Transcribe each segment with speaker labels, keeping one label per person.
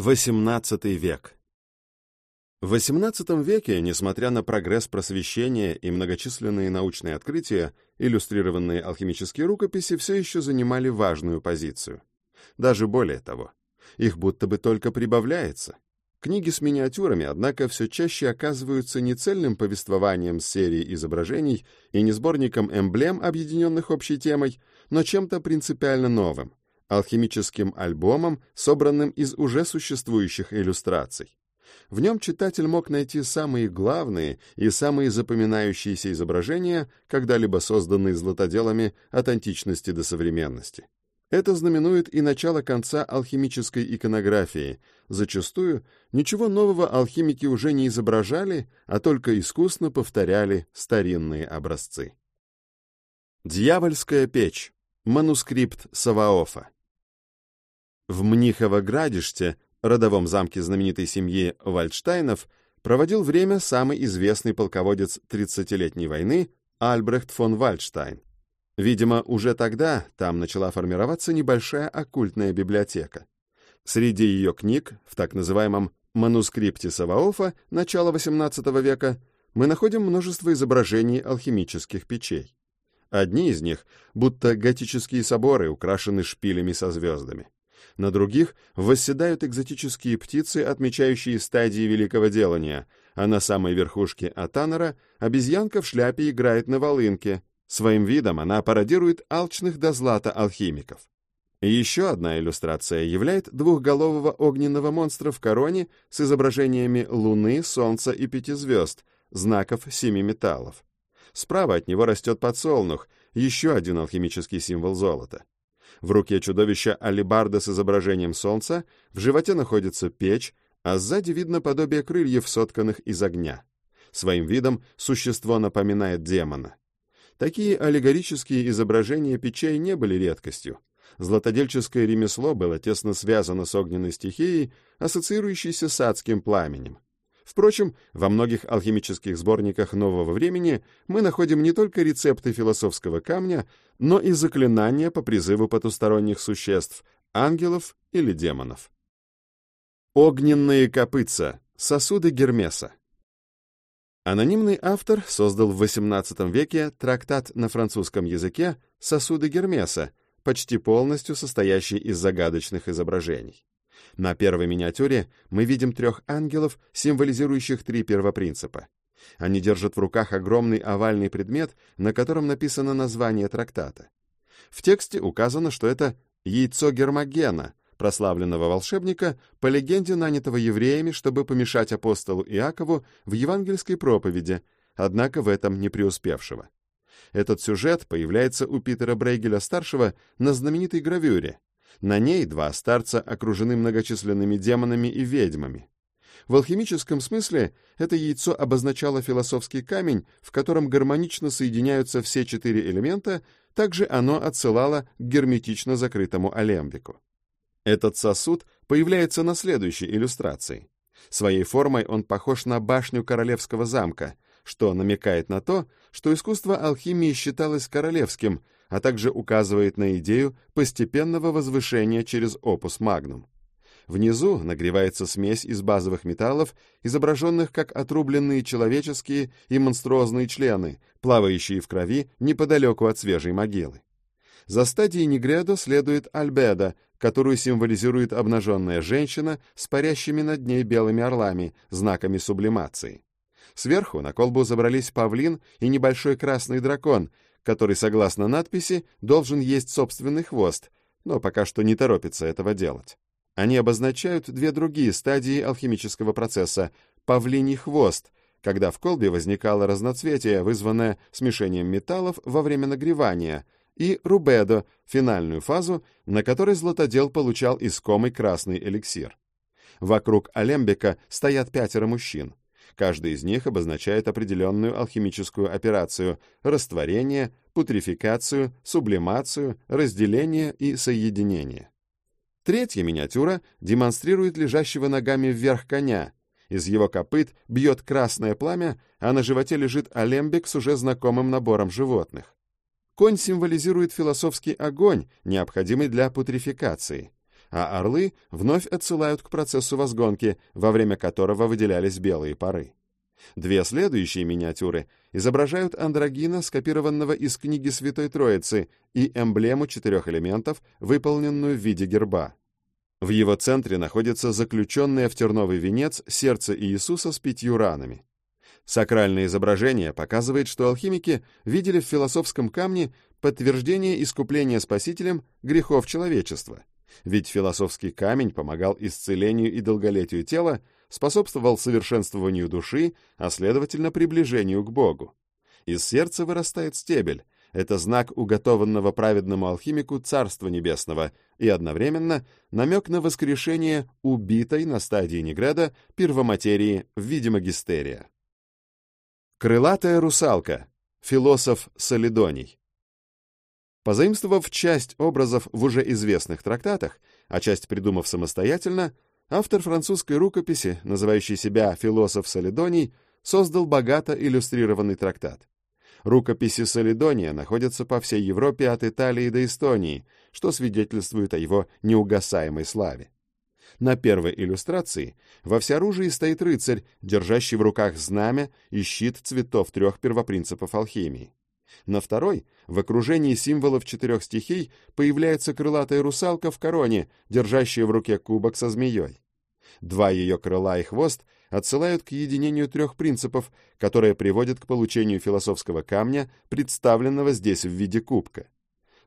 Speaker 1: XVIII век В XVIII веке, несмотря на прогресс просвещения и многочисленные научные открытия, иллюстрированные алхимические рукописи все еще занимали важную позицию. Даже более того, их будто бы только прибавляется. Книги с миниатюрами, однако, все чаще оказываются не цельным повествованием серии изображений и не сборником эмблем, объединенных общей темой, но чем-то принципиально новым алхимическим альбомом, собранным из уже существующих иллюстраций. В нем читатель мог найти самые главные и самые запоминающиеся изображения, когда-либо созданные златоделами от античности до современности. Это знаменует и начало конца алхимической иконографии. Зачастую ничего нового алхимики уже не изображали, а только искусно повторяли старинные образцы. Дьявольская печь. Манускрипт Саваофа. В Мнихово-Градиште, родовом замке знаменитой семьи Вальдштайнов, проводил время самый известный полководец Тридцатилетней войны Альбрехт фон Вальдштайн. Видимо, уже тогда там начала формироваться небольшая оккультная библиотека. Среди ее книг, в так называемом манускрипте Саваофа начала XVIII века, мы находим множество изображений алхимических печей. Одни из них, будто готические соборы, украшены шпилями со звездами. На других восседают экзотические птицы, отмечающие стадии великого делания, а на самой верхушке Атанера обезьянка в шляпе играет на волынке. Своим видом она пародирует алчных до злата алхимиков. Еще одна иллюстрация являет двухголового огненного монстра в короне с изображениями Луны, Солнца и пяти звезд, знаков семи металлов. Справа от него растет подсолнух, еще один алхимический символ золота. В руке чудовища алебарда с изображением солнца, в животе находится печь, а сзади видно подобие крыльев, сотканных из огня. Своим видом существо напоминает демона. Такие аллегорические изображения печей не были редкостью. Златодельческое ремесло было тесно связано с огненной стихией, ассоциирующейся с адским пламенем. Впрочем, во многих алхимических сборниках нового времени мы находим не только рецепты философского камня, но и заклинания по призыву потусторонних существ, ангелов или демонов. Огненные копытца, сосуды Гермеса. Анонимный автор создал в XVIII веке трактат на французском языке «Сосуды Гермеса», почти полностью состоящий из загадочных изображений. На первой миниатюре мы видим трех ангелов, символизирующих три первопринципа. Они держат в руках огромный овальный предмет, на котором написано название трактата. В тексте указано, что это яйцо Гермогена, прославленного волшебника, по легенде нанятого евреями, чтобы помешать апостолу Иакову в евангельской проповеди, однако в этом не преуспевшего. Этот сюжет появляется у Питера Брейгеля-старшего на знаменитой гравюре, на ней два старца окружены многочисленными демонами и ведьмами. В алхимическом смысле это яйцо обозначало философский камень, в котором гармонично соединяются все четыре элемента, также оно отсылало к герметично закрытому алембику. Этот сосуд появляется на следующей иллюстрации. Своей формой он похож на башню королевского замка, что намекает на то, что искусство алхимии считалось королевским, а также указывает на идею постепенного возвышения через опус магнум. Внизу нагревается смесь из базовых металлов, изображенных как отрубленные человеческие и монструозные члены, плавающие в крови неподалеку от свежей могилы. За стадией Негредо следует альбеда, которую символизирует обнаженная женщина с парящими над ней белыми орлами, знаками сублимации. Сверху на колбу забрались павлин и небольшой красный дракон, который, согласно надписи, должен есть собственный хвост, но пока что не торопится этого делать. Они обозначают две другие стадии алхимического процесса — павлиний хвост, когда в колбе возникало разноцветие, вызванное смешением металлов во время нагревания, и рубедо — финальную фазу, на которой златодел получал искомый красный эликсир. Вокруг алембика стоят пятеро мужчин. Каждый из них обозначает определенную алхимическую операцию – растворение, путрификацию, сублимацию, разделение и соединение. Третья миниатюра демонстрирует лежащего ногами вверх коня. Из его копыт бьет красное пламя, а на животе лежит алембик с уже знакомым набором животных. Конь символизирует философский огонь, необходимый для путрификации. А орлы вновь отсылают к процессу возгонки, во время которого выделялись белые пары. Две следующие миниатюры изображают андрогина, скопированного из книги Святой Троицы, и эмблему четырех элементов, выполненную в виде герба. В его центре находится заключенное в терновый венец сердце Иисуса с пятью ранами. Сакральное изображение показывает, что алхимики видели в философском камне подтверждение искупления Спасителем грехов человечества. Ведь философский камень помогал исцелению и долголетию тела, способствовал совершенствованию души, а следовательно приближению к Богу. Из сердца вырастает стебель. Это знак уготованного праведному алхимику Царства Небесного и одновременно намек на воскрешение убитой на стадии Негреда первоматерии в виде магистерия. Крылатая русалка. Философ Солидоний. Позаимствовав часть образов в уже известных трактатах, а часть придумав самостоятельно, Автор французской рукописи, называющий себя «Философ Солидоний», создал богато иллюстрированный трактат. Рукописи Солидония находятся по всей Европе от Италии до Эстонии, что свидетельствует о его неугасаемой славе. На первой иллюстрации во всеоружии стоит рыцарь, держащий в руках знамя и щит цветов трех первопринципов алхимии. На второй, в окружении символов четырех стихий, появляется крылатая русалка в короне, держащая в руке кубок со змеей. Два ее крыла и хвост отсылают к единению трех принципов, которые приводят к получению философского камня, представленного здесь в виде кубка.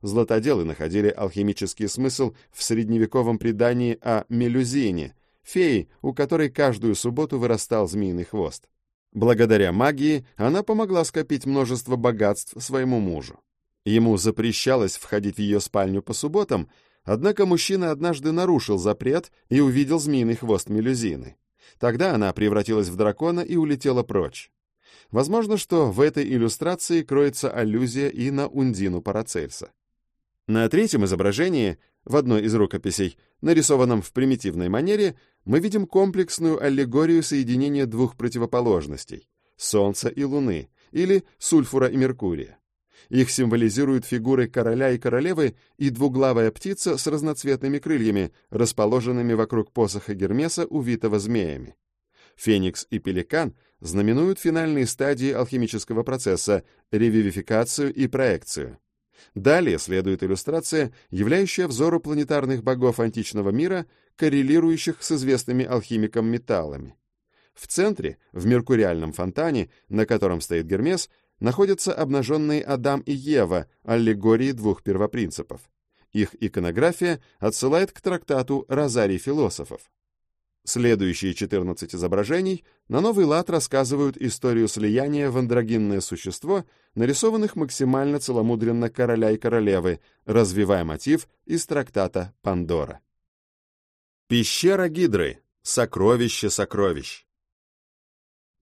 Speaker 1: Златоделы находили алхимический смысл в средневековом предании о Мелюзине, фее, у которой каждую субботу вырастал змеиный хвост. Благодаря магии она помогла скопить множество богатств своему мужу. Ему запрещалось входить в ее спальню по субботам, однако мужчина однажды нарушил запрет и увидел змеиный хвост мелюзины. Тогда она превратилась в дракона и улетела прочь. Возможно, что в этой иллюстрации кроется аллюзия и на Ундину Парацельса. На третьем изображении, в одной из рукописей, нарисованном в примитивной манере, мы видим комплексную аллегорию соединения двух противоположностей — Солнца и Луны, или сульфура и Меркурия. Их символизируют фигуры короля и королевы и двуглавая птица с разноцветными крыльями, расположенными вокруг посоха Гермеса, увитого змеями. Феникс и пеликан знаменуют финальные стадии алхимического процесса — ревивификацию и проекцию. Далее следует иллюстрация, являющая взору планетарных богов античного мира, коррелирующих с известными алхимиком металлами. В центре, в меркуриальном фонтане, на котором стоит Гермес, находятся обнаженные Адам и Ева, аллегории двух первопринципов. Их иконография отсылает к трактату «Розарий философов». Следующие 14 изображений на новый лад рассказывают историю слияния в андрогинное существо, нарисованных максимально целомудренно короля и королевы, развивая мотив из трактата «Пандора». Пещера Гидры. Сокровище сокровищ.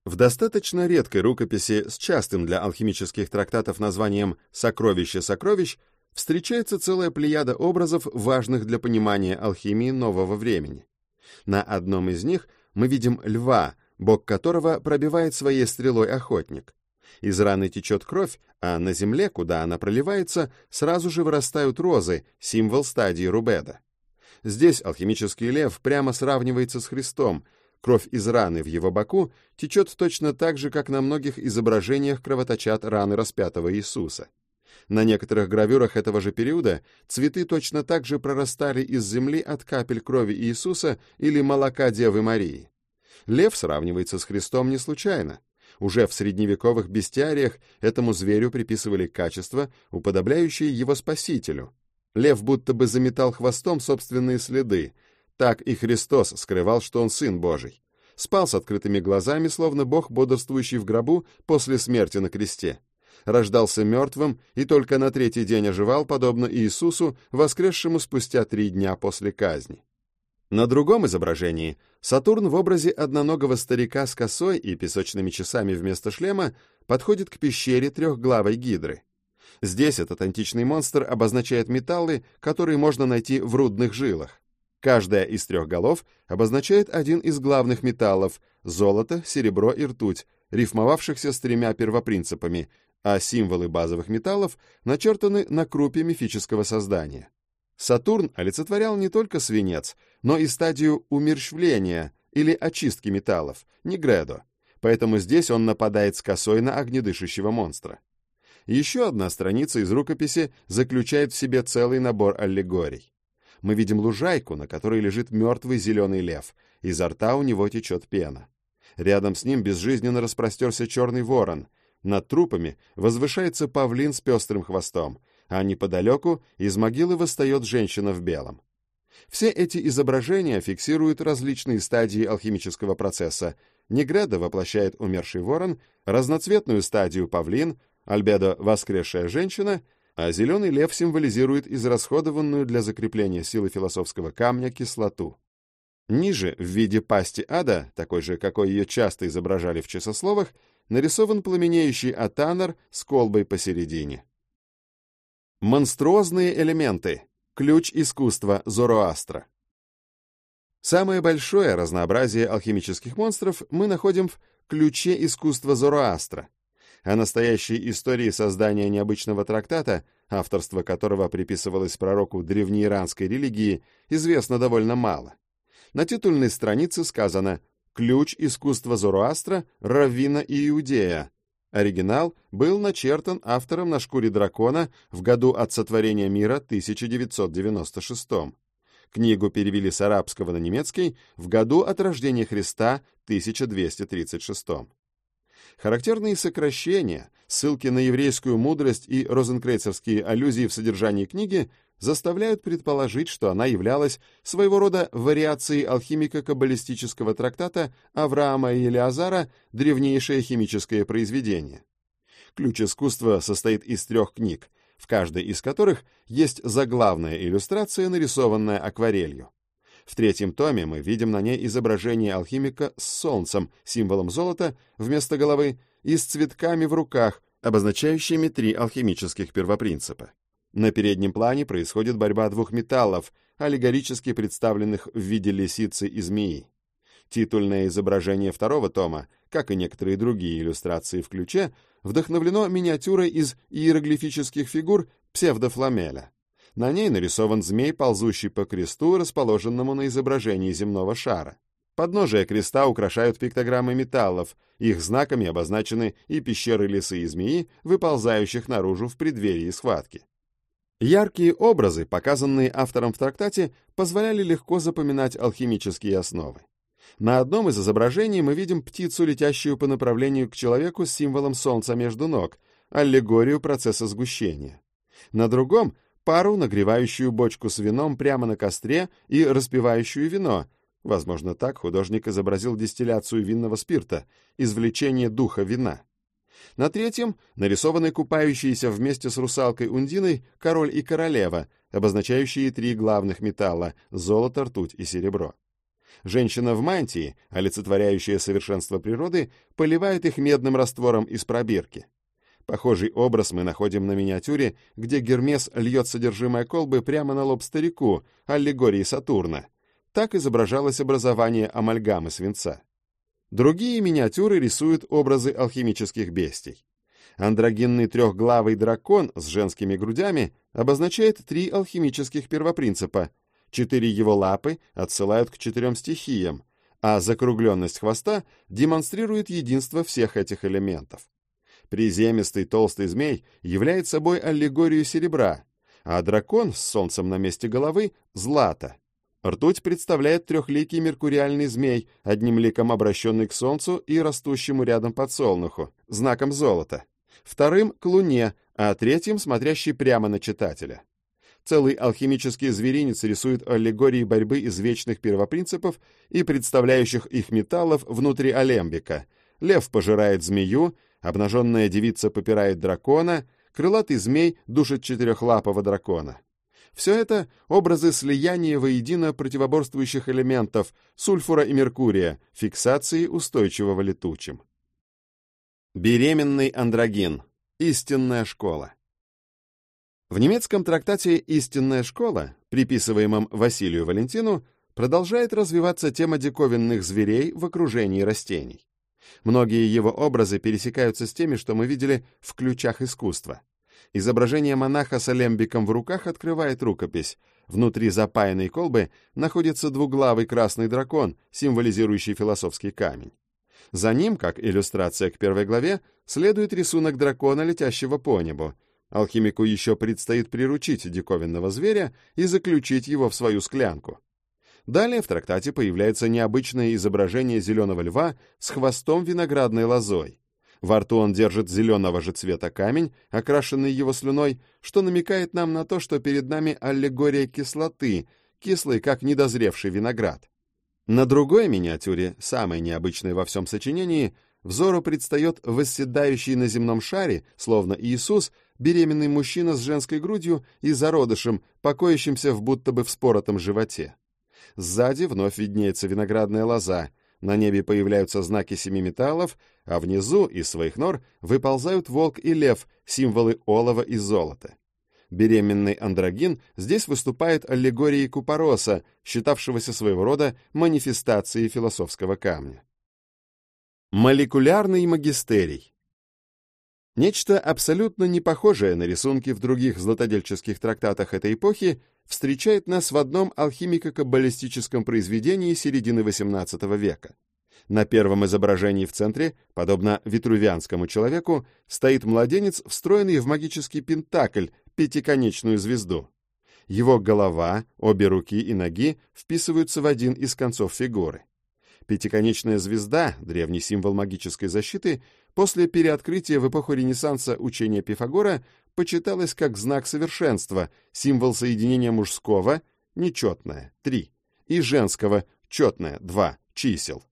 Speaker 1: В достаточно редкой рукописи с частым для алхимических трактатов названием «Сокровище сокровищ» встречается целая плеяда образов, важных для понимания алхимии нового времени. На одном из них мы видим льва, бок которого пробивает своей стрелой охотник. Из раны течет кровь, а на земле, куда она проливается, сразу же вырастают розы, символ стадии Рубеда. Здесь алхимический лев прямо сравнивается с Христом, кровь из раны в его боку течет точно так же, как на многих изображениях кровоточат раны распятого Иисуса. На некоторых гравюрах этого же периода цветы точно так же прорастали из земли от капель крови Иисуса или молока Девы Марии. Лев сравнивается с Христом не случайно. Уже в средневековых бестиариях этому зверю приписывали качества, уподобляющие его спасителю. Лев будто бы заметал хвостом собственные следы. Так и Христос скрывал, что он Сын Божий. Спал с открытыми глазами, словно Бог, бодрствующий в гробу после смерти на кресте рождался мертвым и только на третий день оживал, подобно Иисусу, воскресшему спустя три дня после казни. На другом изображении Сатурн в образе одноногого старика с косой и песочными часами вместо шлема подходит к пещере трехглавой гидры. Здесь этот античный монстр обозначает металлы, которые можно найти в рудных жилах. Каждая из трех голов обозначает один из главных металлов — золото, серебро и ртуть, рифмовавшихся с тремя первопринципами а символы базовых металлов начертаны на крупе мифического создания. Сатурн олицетворял не только свинец, но и стадию умерщвления или очистки металлов, негредо, поэтому здесь он нападает с косой на огнедышащего монстра. Еще одна страница из рукописи заключает в себе целый набор аллегорий. Мы видим лужайку, на которой лежит мертвый зеленый лев, изо рта у него течет пена. Рядом с ним безжизненно распростерся черный ворон. Над трупами возвышается павлин с пестрым хвостом, а неподалеку из могилы восстает женщина в белом. Все эти изображения фиксируют различные стадии алхимического процесса. Негреда воплощает умерший ворон, разноцветную стадию павлин, альбедо — воскресшая женщина, а зеленый лев символизирует израсходованную для закрепления силы философского камня кислоту. Ниже, в виде пасти ада, такой же, какой ее часто изображали в часословах, нарисован пламенеющий атанар с колбой посередине. Монструозные элементы. Ключ искусства Зороастра. Самое большое разнообразие алхимических монстров мы находим в ключе искусства Зороастра, о настоящей истории создания необычного трактата, авторство которого приписывалось пророку древнеиранской религии, известно довольно мало. На титульной странице сказано «Ключ искусства Зороастра, Раввина и Иудея». Оригинал был начертан автором на шкуре дракона в году от сотворения мира 1996. Книгу перевели с арабского на немецкий в году от рождения Христа 1236. Характерные сокращения, ссылки на еврейскую мудрость и розенкрейцерские аллюзии в содержании книги заставляют предположить, что она являлась своего рода вариацией алхимико-каббалистического трактата Авраама и Елеазара «Древнейшее химическое произведение». Ключ искусства состоит из трех книг, в каждой из которых есть заглавная иллюстрация, нарисованная акварелью. В третьем томе мы видим на ней изображение алхимика с солнцем, символом золота, вместо головы, и с цветками в руках, обозначающими три алхимических первопринципа. На переднем плане происходит борьба двух металлов, аллегорически представленных в виде лисицы и змеи. Титульное изображение второго тома, как и некоторые другие иллюстрации в ключе, вдохновлено миниатюрой из иероглифических фигур псевдофламеля. На ней нарисован змей, ползущий по кресту, расположенному на изображении земного шара. Подножие креста украшают пиктограммы металлов, их знаками обозначены и пещеры лисы и змеи, выползающих наружу в преддверии схватки. Яркие образы, показанные автором в трактате, позволяли легко запоминать алхимические основы. На одном из изображений мы видим птицу, летящую по направлению к человеку с символом солнца между ног, аллегорию процесса сгущения. На другом пару, нагревающую бочку с вином прямо на костре и распивающую вино. Возможно, так художник изобразил дистилляцию винного спирта, извлечение духа вина. На третьем нарисованы купающиеся вместе с русалкой Ундиной король и королева, обозначающие три главных металла — золото, ртуть и серебро. Женщина в мантии, олицетворяющая совершенство природы, поливает их медным раствором из пробирки. Похожий образ мы находим на миниатюре, где Гермес льет содержимое колбы прямо на лоб старику, аллегории Сатурна. Так изображалось образование амальгамы свинца. Другие миниатюры рисуют образы алхимических бестий. Андрогинный трехглавый дракон с женскими грудями обозначает три алхимических первопринципа. Четыре его лапы отсылают к четырем стихиям, а закругленность хвоста демонстрирует единство всех этих элементов. Приземистый толстый змей является собой аллегорию серебра, а дракон с солнцем на месте головы — злато. Ртуть представляет трехликий меркуриальный змей, одним ликом обращенный к солнцу и растущему рядом подсолнуху, знаком золота. Вторым — к луне, а третьим — смотрящий прямо на читателя. Целый алхимический зверинец рисует аллегории борьбы извечных первопринципов и представляющих их металлов внутри алембика. Лев пожирает змею, Обнаженная девица попирает дракона, крылатый змей душит четырехлапого дракона. Все это — образы слияния воедино противоборствующих элементов сульфура и меркурия, фиксации устойчивого летучим. Беременный андрогин. Истинная школа. В немецком трактате «Истинная школа», приписываемом Василию Валентину, продолжает развиваться тема диковинных зверей в окружении растений. Многие его образы пересекаются с теми, что мы видели в ключах искусства. Изображение монаха с алембиком в руках открывает рукопись. Внутри запаянной колбы находится двуглавый красный дракон, символизирующий философский камень. За ним, как иллюстрация к первой главе, следует рисунок дракона, летящего по небу. Алхимику еще предстоит приручить диковинного зверя и заключить его в свою склянку. Далее в трактате появляется необычное изображение зеленого льва с хвостом виноградной лозой. Во рту он держит зеленого же цвета камень, окрашенный его слюной, что намекает нам на то, что перед нами аллегория кислоты, кислый, как недозревший виноград. На другой миниатюре, самой необычной во всем сочинении, взору предстает восседающий на земном шаре, словно Иисус, беременный мужчина с женской грудью и зародышем, покоящимся в будто бы вспоротом животе. Сзади вновь виднеется виноградная лоза, на небе появляются знаки семи металлов, а внизу из своих нор выползают волк и лев, символы олова и золота. Беременный андрогин здесь выступает аллегорией Купороса, считавшегося своего рода манифестацией философского камня. Молекулярный магистерий Нечто абсолютно не похожее на рисунки в других златодельческих трактатах этой эпохи встречает нас в одном алхимико-каббалистическом произведении середины XVIII века. На первом изображении в центре, подобно витрувианскому человеку, стоит младенец, встроенный в магический пентакль, пятиконечную звезду. Его голова, обе руки и ноги вписываются в один из концов фигуры. Пятиконечная звезда, древний символ магической защиты, после переоткрытия в эпоху Ренессанса учения Пифагора почиталась как знак совершенства, символ соединения мужского, нечетное, 3, и женского, четное, 2, чисел.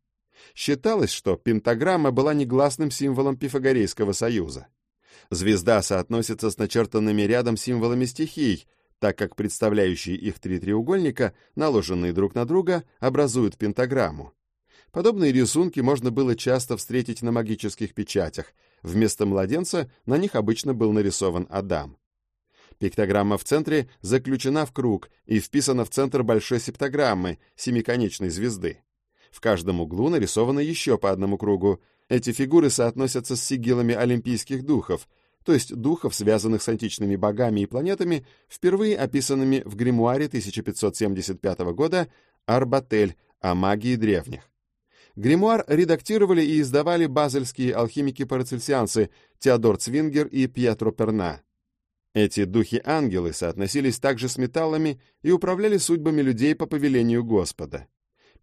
Speaker 1: Считалось, что пентаграмма была негласным символом Пифагорейского союза. Звезда соотносится с начертанными рядом символами стихий, так как представляющие их три треугольника, наложенные друг на друга, образуют пентаграмму. Подобные рисунки можно было часто встретить на магических печатях. Вместо младенца на них обычно был нарисован Адам. Пиктограмма в центре заключена в круг и вписана в центр большой септограммы, семиконечной звезды. В каждом углу нарисовано еще по одному кругу. Эти фигуры соотносятся с сигилами олимпийских духов, то есть духов, связанных с античными богами и планетами, впервые описанными в гримуаре 1575 года «Арбатель» о магии древних. Гримуар редактировали и издавали базельские алхимики-парацельсианцы Теодор Цвингер и Пьетро Перна. Эти духи-ангелы соотносились также с металлами и управляли судьбами людей по повелению Господа.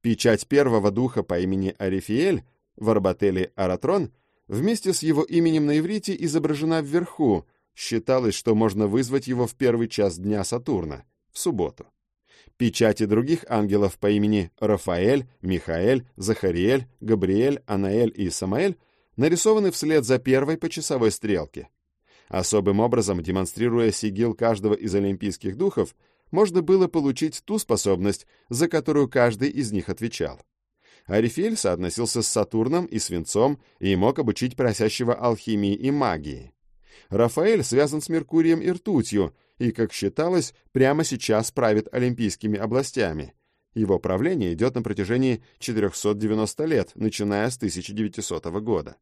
Speaker 1: Печать первого духа по имени Арифиэль в Арбателе Аратрон вместе с его именем на иврите изображена вверху, считалось, что можно вызвать его в первый час дня Сатурна, в субботу. Печати других ангелов по имени Рафаэль, Михаэль, Захариэль, Габриэль, Анаэль и Самаэль нарисованы вслед за первой по часовой стрелке. Особым образом, демонстрируя сигил каждого из олимпийских духов, можно было получить ту способность, за которую каждый из них отвечал. Арифель соотносился с Сатурном и Свинцом и мог обучить просящего алхимии и магии. Рафаэль связан с Меркурием и ртутью, и, как считалось, прямо сейчас правит олимпийскими областями. Его правление идет на протяжении 490 лет, начиная с 1900 года.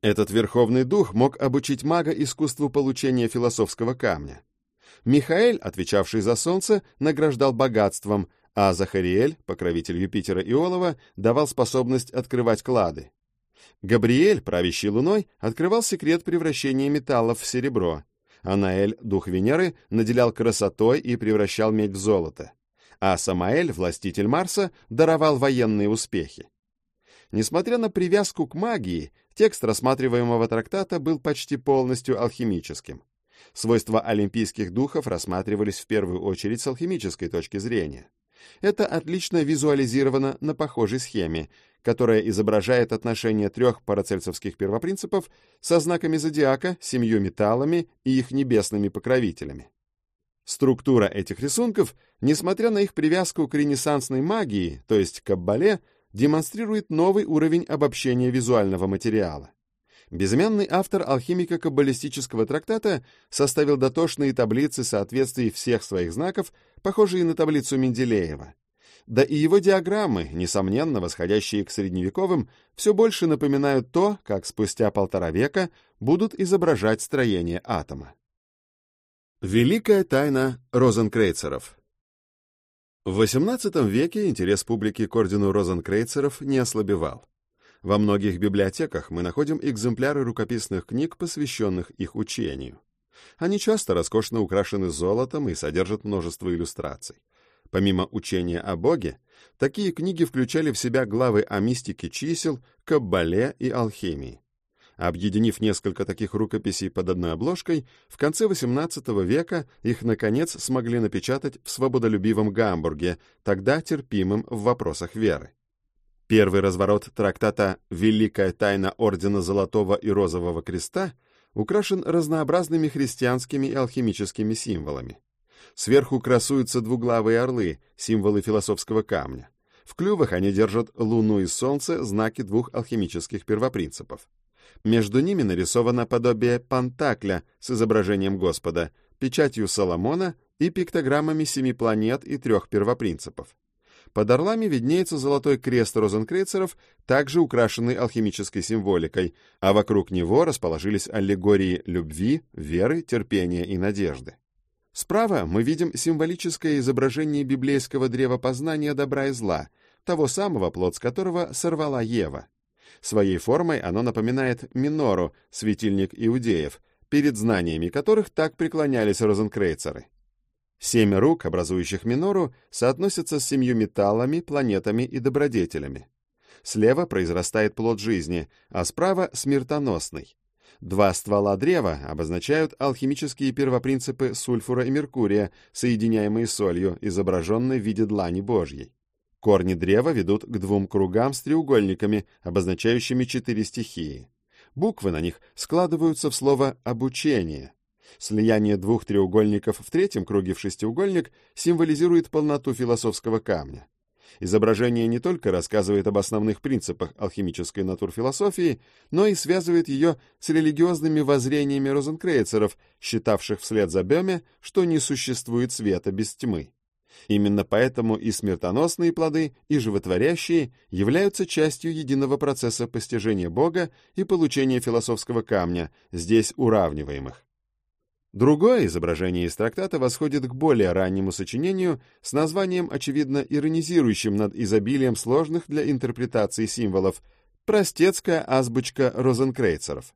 Speaker 1: Этот верховный дух мог обучить мага искусству получения философского камня. Михаэль, отвечавший за солнце, награждал богатством, а Захариэль, покровитель Юпитера и Олова, давал способность открывать клады. Габриэль, правящий луной, открывал секрет превращения металлов в серебро, Анаэль, дух Венеры, наделял красотой и превращал медь в золото, а Самаэль, властитель Марса, даровал военные успехи. Несмотря на привязку к магии, текст рассматриваемого трактата был почти полностью алхимическим. Свойства олимпийских духов рассматривались в первую очередь с алхимической точки зрения. Это отлично визуализировано на похожей схеме, которая изображает отношение трех парацельсовских первопринципов со знаками зодиака, семью металлами и их небесными покровителями. Структура этих рисунков, несмотря на их привязку к ренессансной магии, то есть каббале, демонстрирует новый уровень обобщения визуального материала. Безымянный автор алхимико-каббалистического трактата составил дотошные таблицы соответствий всех своих знаков, похожие на таблицу Менделеева. Да и его диаграммы, несомненно восходящие к средневековым, все больше напоминают то, как спустя полтора века будут изображать строение атома. Великая тайна розенкрейцеров В XVIII веке интерес публики к ордену розенкрейцеров не ослабевал. Во многих библиотеках мы находим экземпляры рукописных книг, посвященных их учению. Они часто роскошно украшены золотом и содержат множество иллюстраций. Помимо учения о Боге, такие книги включали в себя главы о мистике чисел, каббале и алхимии. Объединив несколько таких рукописей под одной обложкой, в конце XVIII века их, наконец, смогли напечатать в свободолюбивом Гамбурге, тогда терпимым в вопросах веры. Первый разворот трактата «Великая тайна Ордена Золотого и Розового Креста» украшен разнообразными христианскими и алхимическими символами. Сверху красуются двуглавые орлы, символы философского камня. В клювах они держат луну и солнце, знаки двух алхимических первопринципов. Между ними нарисовано подобие пантакля с изображением Господа, печатью Соломона и пиктограммами семи планет и трех первопринципов. Под орлами виднеется золотой крест розенкрейцеров, также украшенный алхимической символикой, а вокруг него расположились аллегории любви, веры, терпения и надежды. Справа мы видим символическое изображение библейского древа познания добра и зла, того самого плод с которого сорвала Ева. Своей формой оно напоминает минору, светильник иудеев, перед знаниями которых так преклонялись розенкрейцеры. Семь рук, образующих минору, соотносятся с семью металлами, планетами и добродетелями. Слева произрастает плод жизни, а справа — смертоносный. Два ствола древа обозначают алхимические первопринципы сульфура и меркурия, соединяемые солью, изображенной в виде длани Божьей. Корни древа ведут к двум кругам с треугольниками, обозначающими четыре стихии. Буквы на них складываются в слово «обучение». Слияние двух треугольников в третьем круге в шестиугольник символизирует полноту философского камня. Изображение не только рассказывает об основных принципах алхимической натурфилософии, но и связывает ее с религиозными воззрениями розенкрейцеров, считавших вслед за Бёме, что не существует света без тьмы. Именно поэтому и смертоносные плоды, и животворящие являются частью единого процесса постижения Бога и получения философского камня, здесь уравниваемых. Другое изображение из трактата восходит к более раннему сочинению с названием, очевидно, иронизирующим над изобилием сложных для интерпретации символов «Простецкая азбучка розенкрейцеров».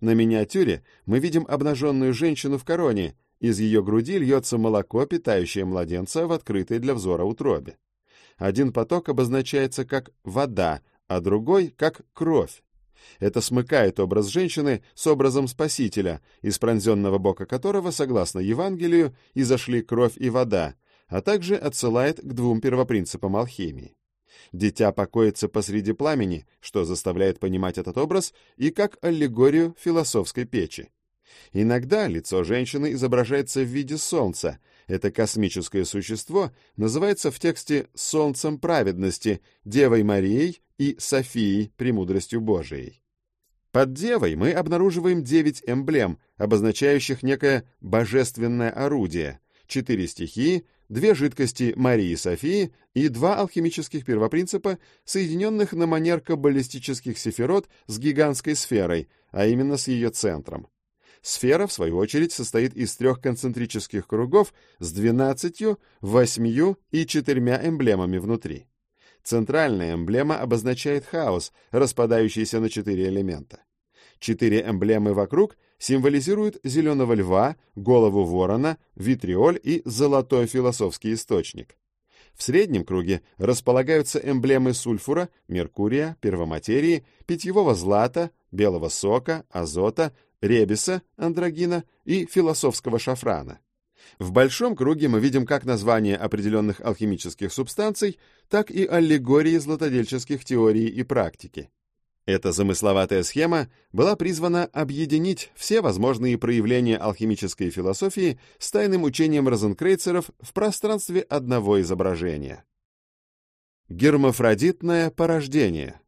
Speaker 1: На миниатюре мы видим обнаженную женщину в короне, из ее груди льется молоко, питающее младенца в открытой для взора утробе. Один поток обозначается как «вода», а другой — как «кровь». Это смыкает образ женщины с образом Спасителя, из пронзенного бока которого, согласно Евангелию, изошли кровь и вода, а также отсылает к двум первопринципам алхимии. Дитя покоится посреди пламени, что заставляет понимать этот образ и как аллегорию философской печи. Иногда лицо женщины изображается в виде солнца. Это космическое существо называется в тексте «солнцем праведности», «девой Марией» и «Софией, премудростью Божией». Под девой мы обнаруживаем девять эмблем, обозначающих некое божественное орудие, четыре стихии, две жидкости Марии и Софии и два алхимических первопринципа, соединенных на манер каббалистических сефирот с гигантской сферой, а именно с ее центром. Сфера, в свою очередь, состоит из трех концентрических кругов с двенадцатью, восьмью и четырьмя эмблемами внутри. Центральная эмблема обозначает хаос, распадающийся на четыре элемента. Четыре эмблемы вокруг символизируют зеленого льва, голову ворона, витриоль и золотой философский источник. В среднем круге располагаются эмблемы сульфура, меркурия, первоматерии, питьевого злата, белого сока, азота, ребиса, андрогина и философского шафрана. В большом круге мы видим как название определенных алхимических субстанций, так и аллегории златодельческих теорий и практики. Эта замысловатая схема была призвана объединить все возможные проявления алхимической философии с тайным учением розенкрейцеров в пространстве одного изображения. Гермафродитное порождение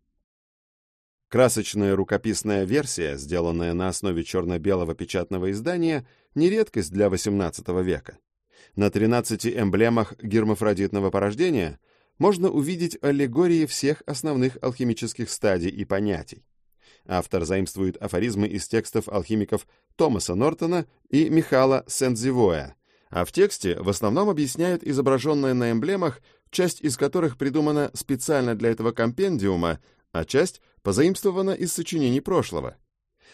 Speaker 1: Красочная рукописная версия, сделанная на основе черно-белого печатного издания, не редкость для XVIII века. На 13 эмблемах гермафродитного порождения можно увидеть аллегории всех основных алхимических стадий и понятий. Автор заимствует афоризмы из текстов алхимиков Томаса Нортона и Михала Сент-Зивоя, а в тексте в основном объясняют изображенное на эмблемах, часть из которых придумана специально для этого компендиума, а часть позаимствована из сочинений прошлого.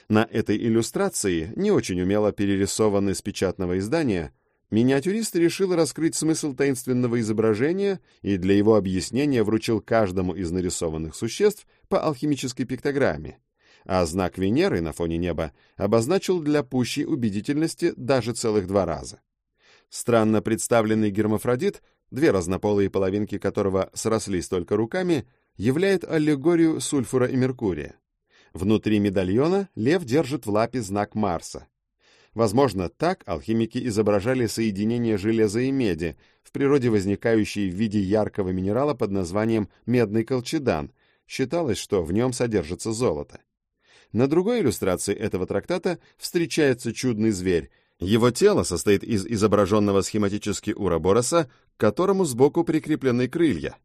Speaker 1: На этой иллюстрации, не очень умело перерисованной с печатного издания, миниатюрист решил раскрыть смысл таинственного изображения и для его объяснения вручил каждому из нарисованных существ по алхимической пиктограмме, а знак Венеры на фоне неба обозначил для пущей убедительности даже целых два раза. Странно представленный гермафродит, две разнополые половинки которого срослись только руками, являет аллегорию сульфура и Меркурия. Внутри медальона лев держит в лапе знак Марса. Возможно, так алхимики изображали соединение железа и меди, в природе возникающие в виде яркого минерала под названием медный колчедан. Считалось, что в нем содержится золото. На другой иллюстрации этого трактата встречается чудный зверь. Его тело состоит из изображенного схематически уробороса, к которому сбоку прикреплены крылья.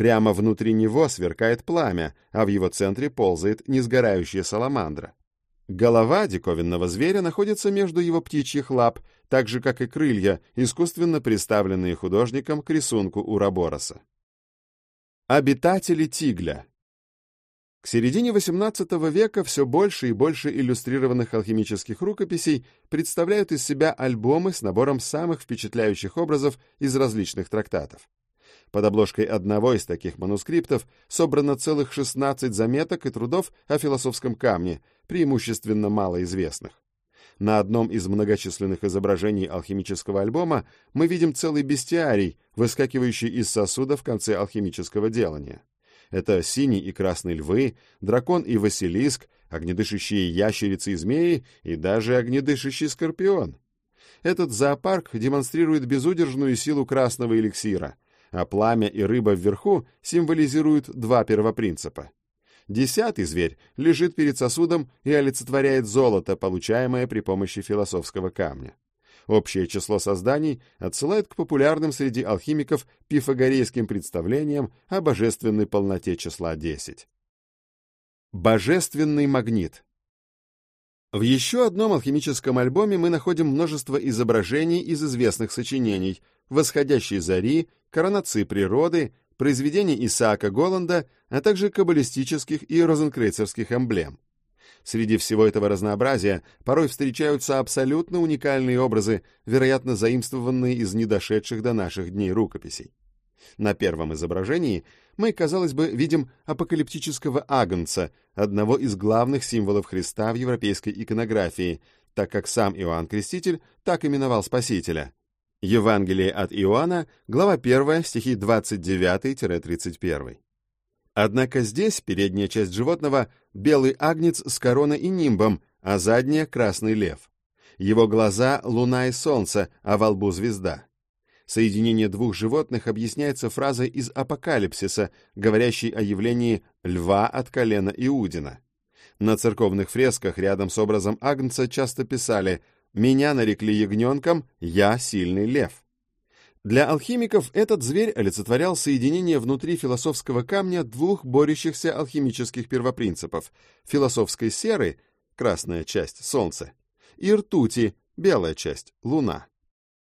Speaker 1: Прямо внутри него сверкает пламя, а в его центре ползает несгорающая саламандра. Голова диковинного зверя находится между его птичьих лап, так же, как и крылья, искусственно приставленные художником к рисунку Урабороса. Обитатели Тигля к середине XVIII века все больше и больше иллюстрированных алхимических рукописей представляют из себя альбомы с набором самых впечатляющих образов из различных трактатов. Под обложкой одного из таких манускриптов собрано целых 16 заметок и трудов о философском камне, преимущественно малоизвестных. На одном из многочисленных изображений алхимического альбома мы видим целый бестиарий, выскакивающий из сосуда в конце алхимического делания. Это синий и красный львы, дракон и василиск, огнедышащие ящерицы и змеи и даже огнедышащий скорпион. Этот зоопарк демонстрирует безудержную силу красного эликсира, а пламя и рыба вверху символизируют два первопринципа. Десятый зверь лежит перед сосудом и олицетворяет золото, получаемое при помощи философского камня. Общее число созданий отсылает к популярным среди алхимиков пифагорейским представлениям о божественной полноте числа 10. Божественный магнит В еще одном алхимическом альбоме мы находим множество изображений из известных сочинений «Восходящей зари», «Коронации природы», произведений Исаака Голланда, а также каббалистических и розенкрейцерских эмблем. Среди всего этого разнообразия порой встречаются абсолютно уникальные образы, вероятно, заимствованные из недошедших до наших дней рукописей. На первом изображении мы, казалось бы, видим апокалиптического агнца, одного из главных символов Христа в европейской иконографии, так как сам Иоанн Креститель так именовал Спасителя. Евангелие от Иоанна, глава 1, стихи 29-31. Однако здесь передняя часть животного — белый агнец с короной и нимбом, а задняя — красный лев. Его глаза — луна и солнце, а во лбу — звезда. Соединение двух животных объясняется фразой из Апокалипсиса, говорящей о явлении льва от колена Иудина. На церковных фресках рядом с образом агнца часто писали «Меня нарекли ягненком, я сильный лев». Для алхимиков этот зверь олицетворял соединение внутри философского камня двух борющихся алхимических первопринципов — философской серы, красная часть — солнце, и ртути, белая часть — луна.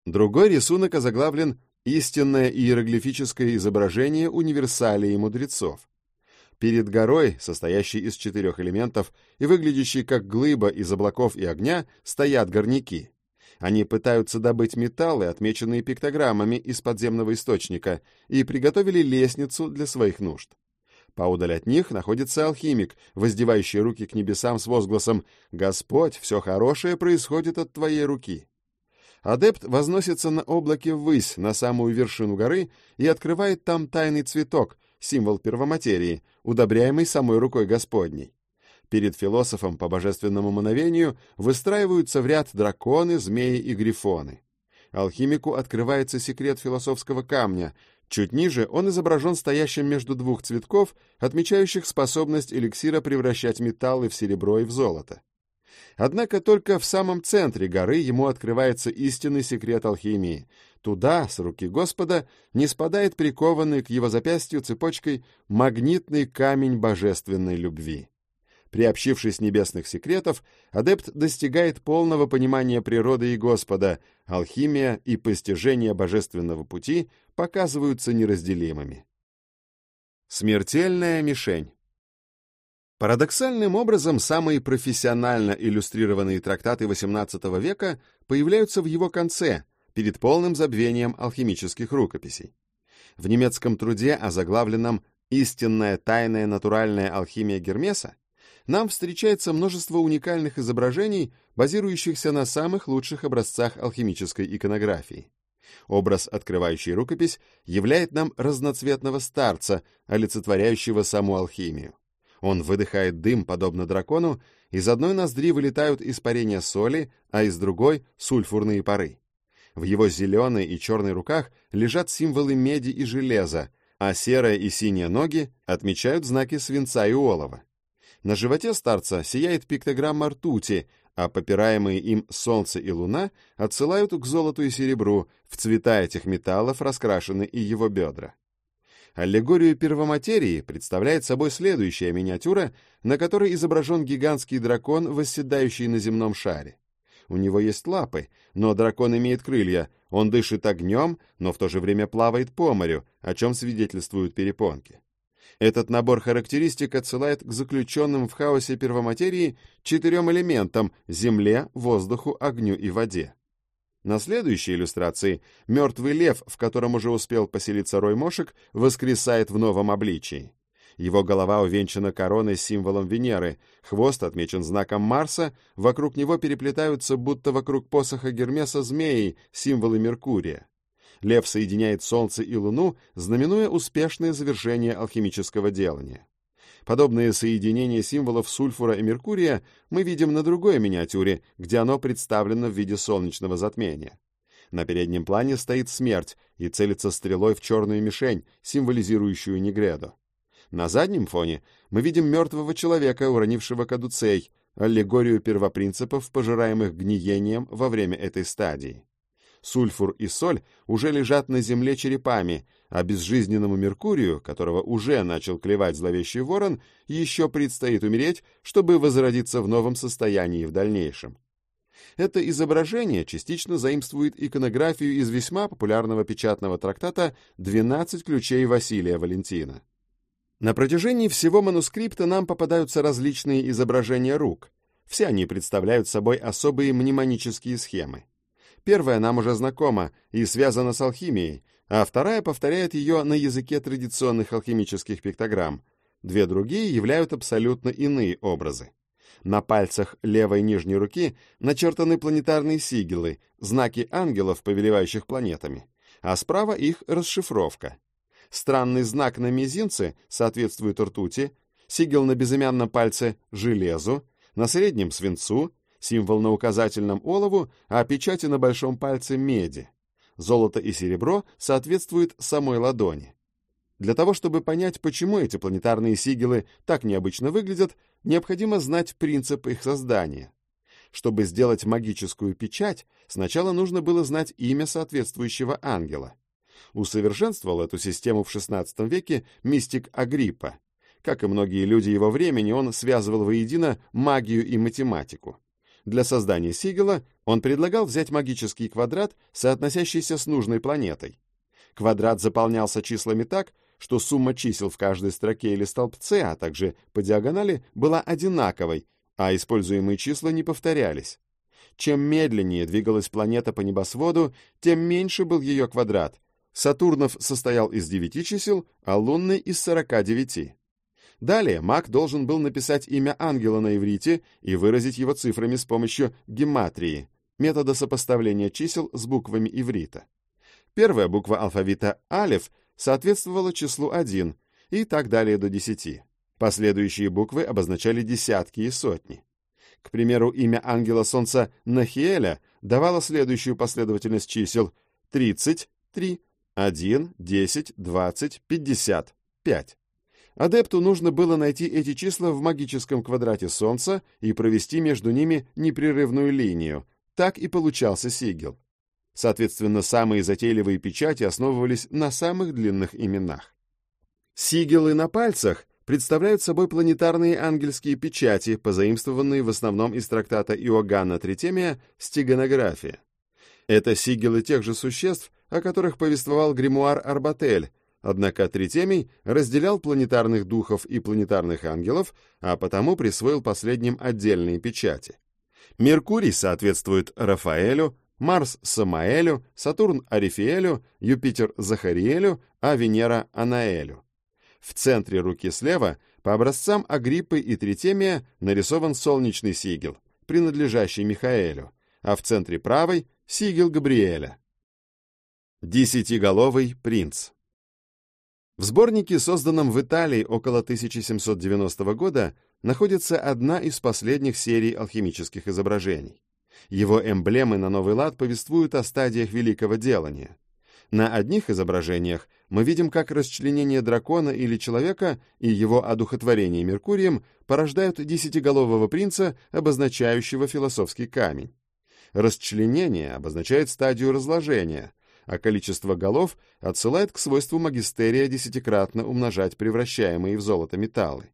Speaker 1: Другой рисунок озаглавлен «Истинное иероглифическое изображение универсалии мудрецов». Перед горой, состоящей из четырех элементов и выглядящей как глыба из облаков и огня, стоят горняки — они пытаются добыть металлы, отмеченные пиктограммами из подземного источника, и приготовили лестницу для своих нужд. Поудаль от них находится алхимик, воздевающий руки к небесам с возгласом «Господь, все хорошее происходит от твоей руки». Адепт возносится на облаке ввысь, на самую вершину горы, и открывает там тайный цветок, символ первоматерии, удобряемый самой рукой Господней. Перед философом по божественному мановению выстраиваются в ряд драконы, змеи и грифоны. Алхимику открывается секрет философского камня. Чуть ниже он изображен стоящим между двух цветков, отмечающих способность эликсира превращать металлы в серебро и в золото. Однако только в самом центре горы ему открывается истинный секрет алхимии. Туда, с руки Господа, не спадает прикованный к его запястью цепочкой магнитный камень божественной любви. Приобщившись небесных секретов, адепт достигает полного понимания природы и Господа, алхимия и постижение божественного пути показываются неразделимыми. Смертельная мишень Парадоксальным образом, самые профессионально иллюстрированные трактаты XVIII века появляются в его конце, перед полным забвением алхимических рукописей. В немецком труде, озаглавленном «Истинная тайная натуральная алхимия Гермеса», нам встречается множество уникальных изображений, базирующихся на самых лучших образцах алхимической иконографии. Образ, открывающий рукопись, являет нам разноцветного старца, олицетворяющего саму алхимию. Он выдыхает дым, подобно дракону, из одной ноздри вылетают испарения соли, а из другой — сульфурные пары. В его зеленой и черной руках лежат символы меди и железа, а серая и синяя ноги отмечают знаки свинца и олова. На животе старца сияет пиктограмма ртути, а попираемые им солнце и луна отсылают к золоту и серебру, в цвета этих металлов раскрашены и его бедра. Аллегорию первоматерии представляет собой следующая миниатюра, на которой изображен гигантский дракон, восседающий на земном шаре. У него есть лапы, но дракон имеет крылья, он дышит огнем, но в то же время плавает по морю, о чем свидетельствуют перепонки. Этот набор характеристик отсылает к заключенным в хаосе первоматерии четырем элементам — земле, воздуху, огню и воде. На следующей иллюстрации мертвый лев, в котором уже успел поселиться рой мошек, воскресает в новом обличии. Его голова увенчана короной с символом Венеры, хвост отмечен знаком Марса, вокруг него переплетаются, будто вокруг посоха Гермеса, змеи, символы Меркурия. Лев соединяет Солнце и Луну, знаменуя успешное завершение алхимического делания. Подобные соединения символов сульфура и Меркурия мы видим на другой миниатюре, где оно представлено в виде солнечного затмения. На переднем плане стоит смерть и целится стрелой в черную мишень, символизирующую Негреду. На заднем фоне мы видим мертвого человека, уронившего кадуцей, аллегорию первопринципов, пожираемых гниением во время этой стадии сульфур и соль уже лежат на земле черепами, а безжизненному Меркурию, которого уже начал клевать зловещий ворон, еще предстоит умереть, чтобы возродиться в новом состоянии в дальнейшем. Это изображение частично заимствует иконографию из весьма популярного печатного трактата «12 ключей Василия Валентина». На протяжении всего манускрипта нам попадаются различные изображения рук. Все они представляют собой особые мнемонические схемы. Первая нам уже знакома и связана с алхимией, а вторая повторяет ее на языке традиционных алхимических пиктограмм. Две другие являют абсолютно иные образы. На пальцах левой нижней руки начертаны планетарные сигилы, знаки ангелов, повелевающих планетами, а справа их расшифровка. Странный знак на мизинце соответствует ртути, сигил на безымянном пальце — железу, на среднем — свинцу, символ на указательном олову, а печати на большом пальце меди. Золото и серебро соответствуют самой ладони. Для того, чтобы понять, почему эти планетарные сигилы так необычно выглядят, необходимо знать принцип их создания. Чтобы сделать магическую печать, сначала нужно было знать имя соответствующего ангела. Усовершенствовал эту систему в XVI веке мистик Агриппа. Как и многие люди его времени, он связывал воедино магию и математику. Для создания сигела он предлагал взять магический квадрат, соотносящийся с нужной планетой. Квадрат заполнялся числами так, что сумма чисел в каждой строке или столбце, а также по диагонали, была одинаковой, а используемые числа не повторялись. Чем медленнее двигалась планета по небосводу, тем меньше был ее квадрат. Сатурнов состоял из 9 чисел, а лунный — из 49. Далее маг должен был написать имя ангела на иврите и выразить его цифрами с помощью гематрии, метода сопоставления чисел с буквами иврита. Первая буква алфавита алеф соответствовала числу 1 и так далее до 10. Последующие буквы обозначали десятки и сотни. К примеру, имя ангела солнца Нахиэля давало следующую последовательность чисел 30, 3, 1, 10, 20, 50, 5. Адепту нужно было найти эти числа в магическом квадрате Солнца и провести между ними непрерывную линию. Так и получался сигил. Соответственно, самые затейливые печати основывались на самых длинных именах. Сигилы на пальцах представляют собой планетарные ангельские печати, позаимствованные в основном из трактата Иоганна Тритемия «Стиганография». Это сигилы тех же существ, о которых повествовал гримуар Арбатель, однако Тритемий разделял планетарных духов и планетарных ангелов, а потому присвоил последним отдельные печати. Меркурий соответствует Рафаэлю, Марс — Самаэлю, Сатурн — Арифиэлю, Юпитер — Захариэлю, а Венера — Анаэлю. В центре руки слева, по образцам Агриппы и Тритемия, нарисован солнечный сигел, принадлежащий Михаэлю, а в центре правой — сигел Габриэля. Десятиголовый принц В сборнике, созданном в Италии около 1790 года, находится одна из последних серий алхимических изображений. Его эмблемы на новый лад повествуют о стадиях великого делания. На одних изображениях мы видим, как расчленение дракона или человека и его одухотворение Меркурием порождают десятиголового принца, обозначающего философский камень. Расчленение обозначает стадию разложения, а количество голов отсылает к свойству магистерия десятикратно умножать превращаемые в золото металлы.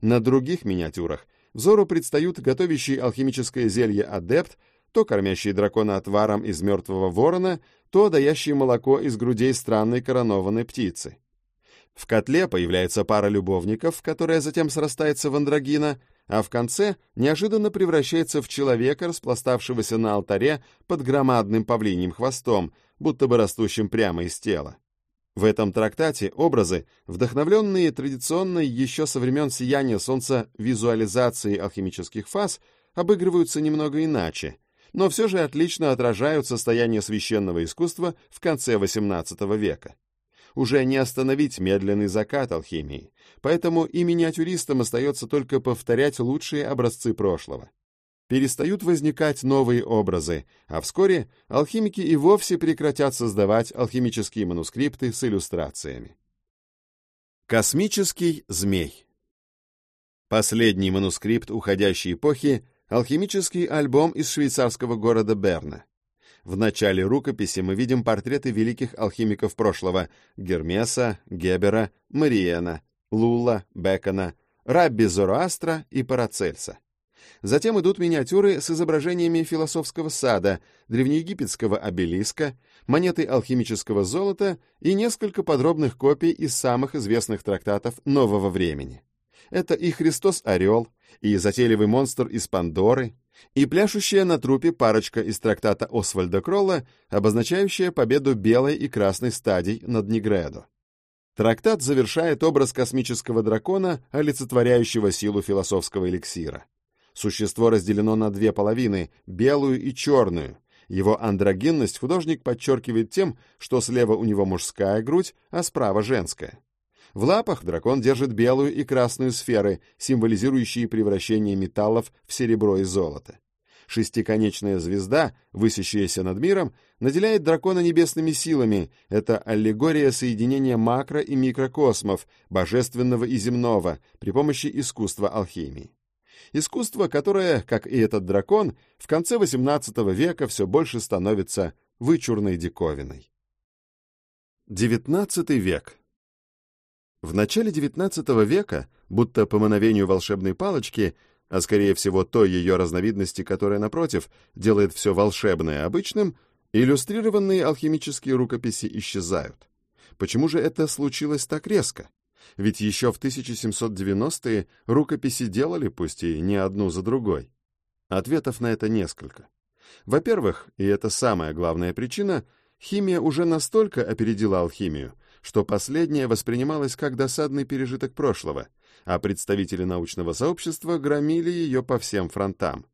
Speaker 1: На других миниатюрах взору предстают готовящий алхимическое зелье адепт, то кормящий дракона отваром из мертвого ворона, то дающий молоко из грудей странной коронованной птицы. В котле появляется пара любовников, которая затем срастается в андрогина, а в конце неожиданно превращается в человека, распластавшегося на алтаре под громадным павлиньим хвостом, будто бы растущим прямо из тела. В этом трактате образы, вдохновленные традиционной еще со времен сияния Солнца визуализацией алхимических фаз, обыгрываются немного иначе, но все же отлично отражают состояние священного искусства в конце XVIII века. Уже не остановить медленный закат алхимии, поэтому и миниатюристам остается только повторять лучшие образцы прошлого перестают возникать новые образы, а вскоре алхимики и вовсе прекратят создавать алхимические манускрипты с иллюстрациями. Космический змей Последний манускрипт уходящей эпохи — алхимический альбом из швейцарского города Берна. В начале рукописи мы видим портреты великих алхимиков прошлого — Гермеса, Гебера, Мариена, Лула, Бекона, Рабби Зороастра и Парацельса. Затем идут миниатюры с изображениями философского сада, древнеегипетского обелиска, монеты алхимического золота и несколько подробных копий из самых известных трактатов нового времени. Это и Христос-орел, и затейливый монстр из Пандоры, и пляшущая на трупе парочка из трактата Освальда Кролла, обозначающая победу белой и красной стадий над Негредо. Трактат завершает образ космического дракона, олицетворяющего силу философского эликсира. Существо разделено на две половины, белую и черную. Его андрогинность художник подчеркивает тем, что слева у него мужская грудь, а справа женская. В лапах дракон держит белую и красную сферы, символизирующие превращение металлов в серебро и золото. Шестиконечная звезда, высящаяся над миром, наделяет дракона небесными силами. Это аллегория соединения макро- и микрокосмов, божественного и земного, при помощи искусства алхимии искусство, которое, как и этот дракон, в конце XVIII века все больше становится вычурной диковиной. XIX век В начале XIX века, будто по мановению волшебной палочки, а скорее всего той ее разновидности, которая, напротив, делает все волшебное обычным, иллюстрированные алхимические рукописи исчезают. Почему же это случилось так резко? Ведь еще в 1790-е рукописи делали, пусть и не одну за другой. Ответов на это несколько. Во-первых, и это самая главная причина, химия уже настолько опередила алхимию, что последняя воспринималась как досадный пережиток прошлого, а представители научного сообщества громили ее по всем фронтам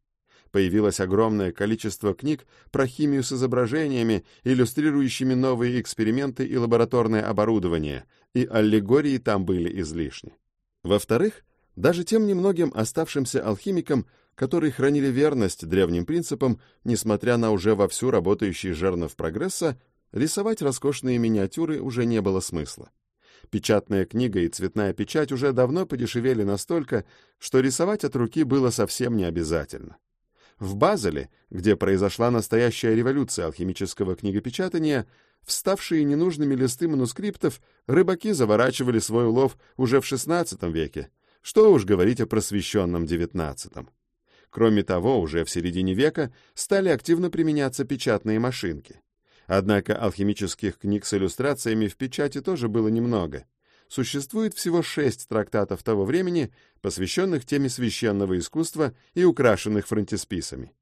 Speaker 1: появилось огромное количество книг про химию с изображениями, иллюстрирующими новые эксперименты и лабораторное оборудование, и аллегории там были излишни. Во-вторых, даже тем немногим оставшимся алхимикам, которые хранили верность древним принципам, несмотря на уже вовсю работающий жернов прогресса, рисовать роскошные миниатюры уже не было смысла. Печатная книга и цветная печать уже давно подешевели настолько, что рисовать от руки было совсем не обязательно. В Базеле, где произошла настоящая революция алхимического книгопечатания, вставшие ненужными листы манускриптов рыбаки заворачивали свой улов уже в XVI веке, что уж говорить о просвещенном XIX. Кроме того, уже в середине века стали активно применяться печатные машинки. Однако алхимических книг с иллюстрациями в печати тоже было немного. Существует всего шесть трактатов того времени, посвященных теме священного искусства и украшенных фронтисписами.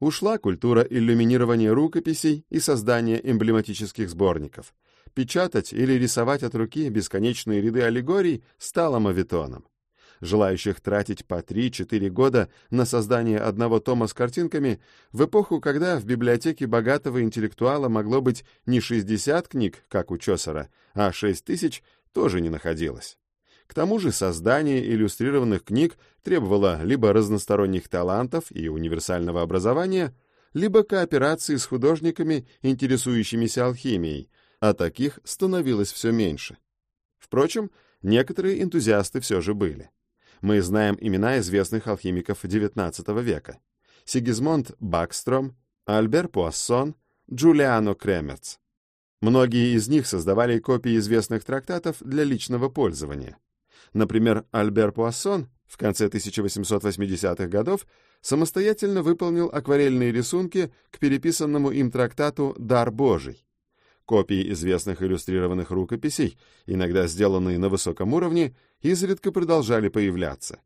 Speaker 1: Ушла культура иллюминирования рукописей и создания эмблематических сборников. Печатать или рисовать от руки бесконечные ряды аллегорий стало мавитоном. Желающих тратить по 3-4 года на создание одного тома с картинками в эпоху, когда в библиотеке богатого интеллектуала могло быть не 60 книг, как у Чосера, а 6 тысяч, тоже не находилось. К тому же создание иллюстрированных книг требовало либо разносторонних талантов и универсального образования, либо кооперации с художниками, интересующимися алхимией, а таких становилось все меньше. Впрочем, некоторые энтузиасты все же были. Мы знаем имена известных алхимиков XIX века. Сигизмунд Бакстром, Альбер Пуассон, Джулиано Кремерц. Многие из них создавали копии известных трактатов для личного пользования. Например, Альбер Пуассон в конце 1880-х годов самостоятельно выполнил акварельные рисунки к переписанному им трактату «Дар Божий». Копии известных иллюстрированных рукописей, иногда сделанные на высоком уровне, изредка продолжали появляться.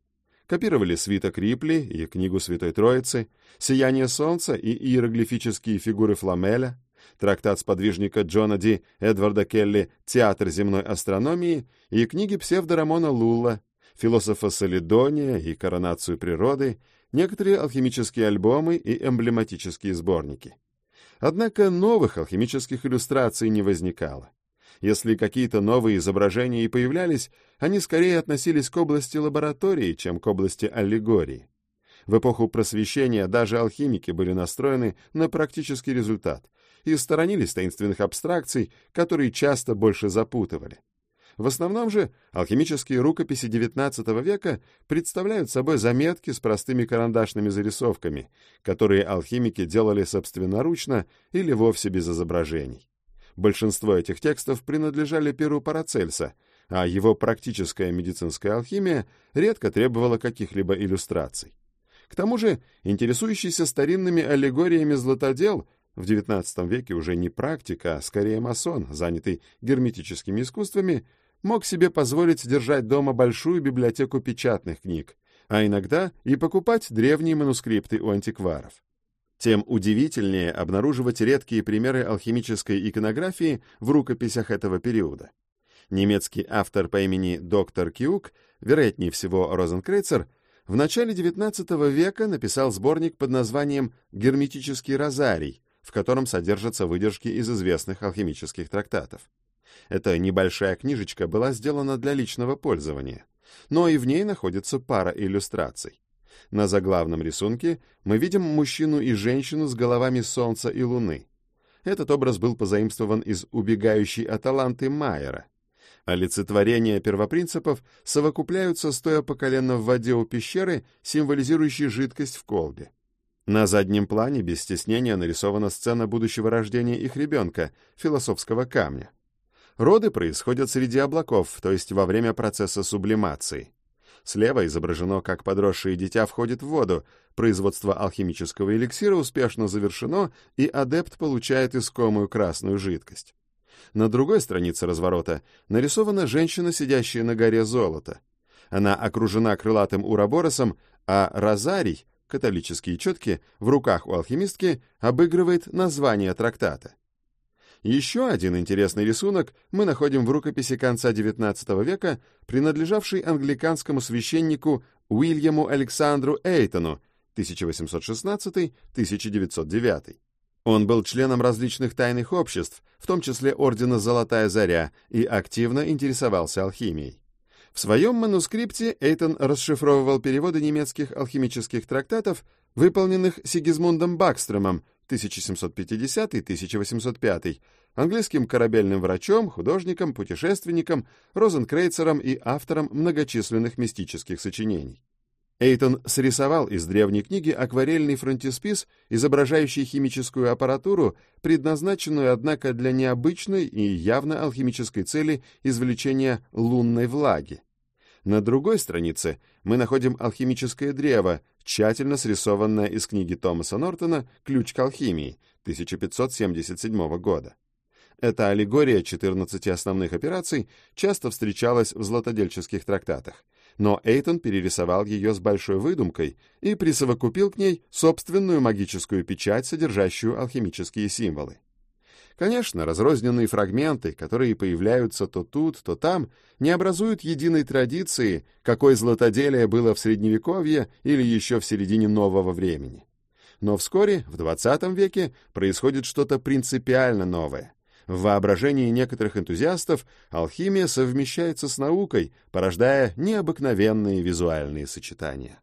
Speaker 1: Копировали свиток Рипли и книгу Святой Троицы, «Сияние солнца» и иероглифические фигуры Фламеля, трактат сподвижника Джона Ди Эдварда Келли «Театр земной астрономии» и книги псевдорамона Лулла, философа Солидония и коронацию природы, некоторые алхимические альбомы и эмблематические сборники. Однако новых алхимических иллюстраций не возникало. Если какие-то новые изображения и появлялись, они скорее относились к области лаборатории, чем к области аллегории. В эпоху просвещения даже алхимики были настроены на практический результат и сторонились таинственных абстракций, которые часто больше запутывали. В основном же алхимические рукописи XIX века представляют собой заметки с простыми карандашными зарисовками, которые алхимики делали собственноручно или вовсе без изображений. Большинство этих текстов принадлежали Перу Парацельса, а его практическая медицинская алхимия редко требовала каких-либо иллюстраций. К тому же, интересующийся старинными аллегориями златодел в XIX веке уже не практика, а скорее масон, занятый герметическими искусствами, мог себе позволить держать дома большую библиотеку печатных книг, а иногда и покупать древние манускрипты у антикваров. Тем удивительнее обнаруживать редкие примеры алхимической иконографии в рукописях этого периода. Немецкий автор по имени доктор Киук, вероятнее всего Розенкрейцер, в начале XIX века написал сборник под названием «Герметический розарий», в котором содержатся выдержки из известных алхимических трактатов. Эта небольшая книжечка была сделана для личного пользования, но и в ней находится пара иллюстраций. На заглавном рисунке мы видим мужчину и женщину с головами Солнца и Луны. Этот образ был позаимствован из «Убегающей Аталанты» Майера. Олицетворения первопринципов совокупляются, стоя по колено в воде у пещеры, символизирующей жидкость в колбе. На заднем плане без стеснения нарисована сцена будущего рождения их ребенка, философского камня. Роды происходят среди облаков, то есть во время процесса сублимации. Слева изображено, как подросшее дитя входит в воду, производство алхимического эликсира успешно завершено, и адепт получает искомую красную жидкость. На другой странице разворота нарисована женщина, сидящая на горе золота. Она окружена крылатым уроборосом, а розарий, католические четки, в руках у алхимистки обыгрывает название трактата. Еще один интересный рисунок мы находим в рукописи конца XIX века, принадлежавшей англиканскому священнику Уильяму Александру Эйтону 1816-1909. Он был членом различных тайных обществ, в том числе Ордена Золотая Заря, и активно интересовался алхимией. В своем манускрипте Эйтон расшифровывал переводы немецких алхимических трактатов, выполненных Сигизмундом Бакстромом 1750-1805, английским корабельным врачом, художником, путешественником, розенкрейцером и автором многочисленных мистических сочинений. Эйтон срисовал из древней книги акварельный фронтиспис, изображающий химическую аппаратуру, предназначенную, однако, для необычной и явно алхимической цели извлечения лунной влаги. На другой странице мы находим алхимическое древо, тщательно срисованное из книги Томаса Нортона «Ключ к алхимии» 1577 года. Эта аллегория 14 основных операций часто встречалась в златодельческих трактатах, но Эйтон перерисовал ее с большой выдумкой и присовокупил к ней собственную магическую печать, содержащую алхимические символы. Конечно, разрозненные фрагменты, которые появляются то тут, то там, не образуют единой традиции, какой златоделие было в Средневековье или еще в середине нового времени. Но вскоре, в XX веке, происходит что-то принципиально новое. В воображении некоторых энтузиастов алхимия совмещается с наукой, порождая необыкновенные визуальные сочетания.